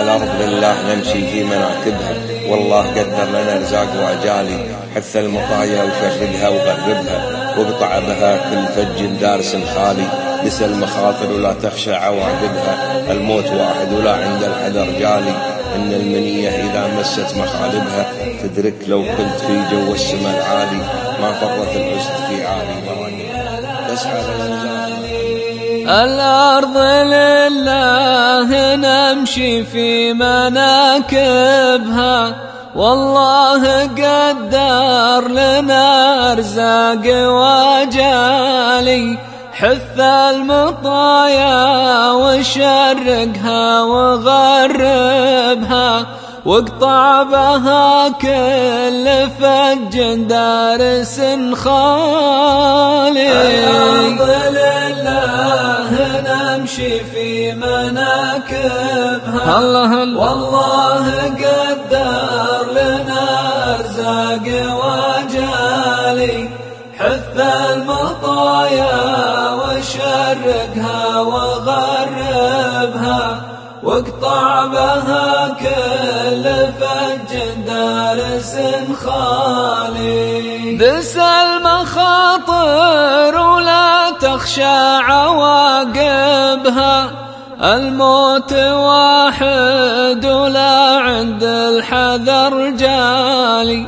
الأرض لله نمشي في مناكبها والله قدر لنا رزاق وأجالي حث المطايا وشردها وغربها واقطع بها كل فج دارس خالي نسى المخاطر ولا تخشى عواقبها الموت واحد ولا عند الحذر جالي إن المنية إذا مست مخالبها تدرك لو كنت في جو السماء العالي ما فرت الحسن في عالي مراقب تسعى الأرض لله نمشي في مناكبها. والله قدر لنا أرزاق وجالي. حث المطايا وشرقها وغربها. واقطع بها كل فج دارس خالي الأرض لله نمشي في مناكبها. الله والله قدر لنا أرزاق وجالي. حث المطايا وشرقها وغربها. واقطع بها كل فج دارس خالي. دس المخاطر ولا تخشى عواقبها. الموت واحد ولا عند الحذر جالي.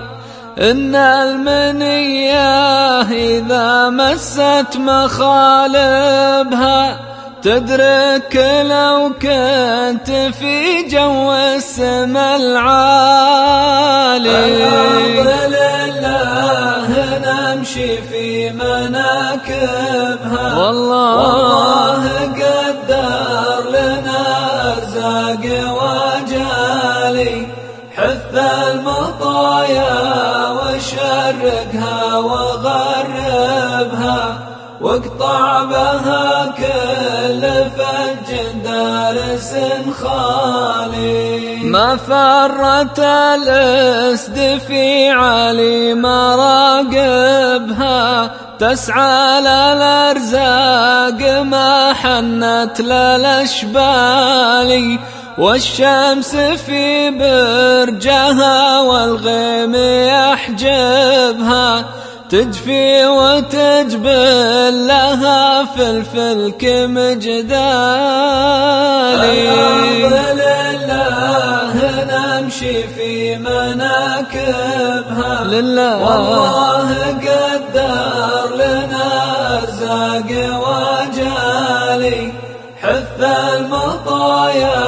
إن المنية إذا مست مخالبها. تدرك لو كنت في جو السما العالي. الأرض لله نمشي في مناكبها. والله واقطع بها كل فج دارس خالي. ما فرت الاسد في علي مراقبها تسعى للأرزاق ما حنت للاشبالي والشمس في برجها والغيم يحجبها تجفي وتجبل لها في الفلك مجدالي الأرض لله نمشي في مناكبها. لله. والله قدر لنا أرزاق وجالي. حث المطايا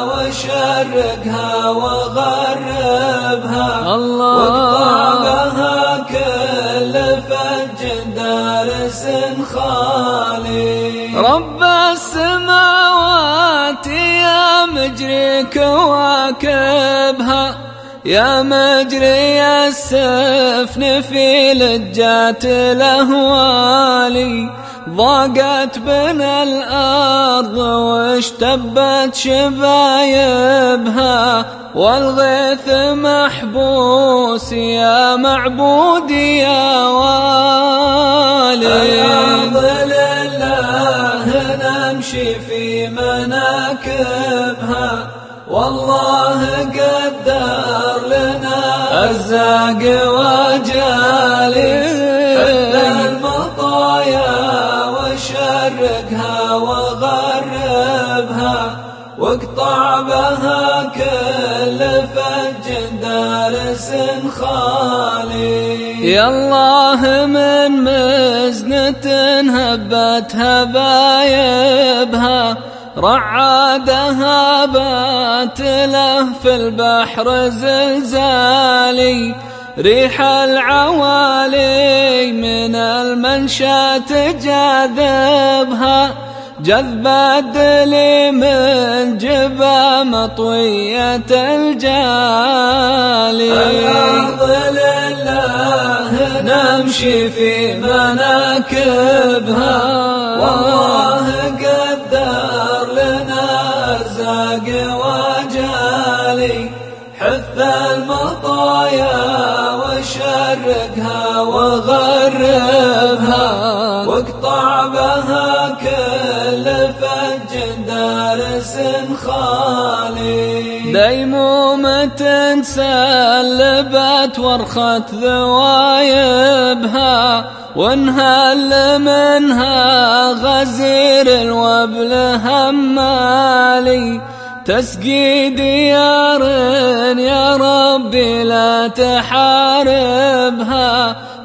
وشرقها. مجري كواكبها يا مجري السفن في لجات الأهوالي. ضاقت بنا الأرض واشتبت شبايبها. والغيث محبوس يا معبودي يا والي. الأرض لله نمشي في مناكبها. والله قدر لنا أرزاق وجالي. وشرقها وغربها. واقطع بها كل فج دارس خالي يا الله من مزنة هبت هبايبها رعادها بات له في البحر زلزالي. ريح العوالي من المنشا تجاذبها جذب الدلي من جبا مطوية الجالي. نمشي في مناكبها. والله قدر لنا أرزاق وجالي. حث المطايا وشرقها وغربها ديمومة سلبت ورخت ذوايبها وانهل منها غزير الوبل همالي. تسقي ديار يا ربي لا تحاربها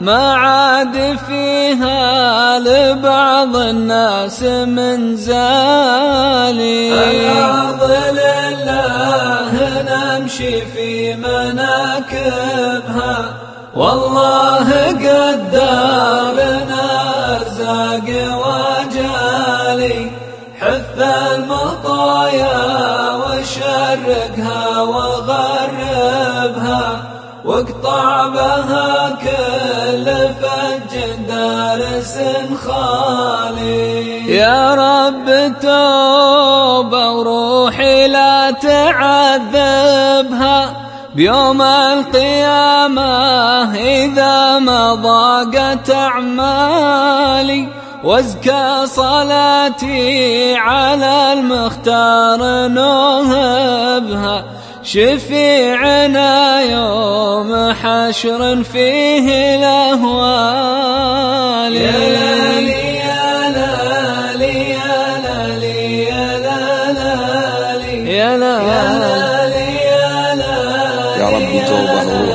ما عاد فيها لبعض الناس من زالي. الأرض لله نمشي في مناكبها. والله قدرنا ارزاق وجالي. حث المطايا وشرقها. واقطع بها كل فج خالي. يا رب توبة وروحي لا تعذبها. بيوم القيامة إذا ما ضاقت أعمالي وازكى صلاتي على المختار نوهبها. شفيعنا يوم حشر فيه الأهوال. يا لالي يا لالي يا لالي يا لالي. يا لالي. يا لالي يا رب توبة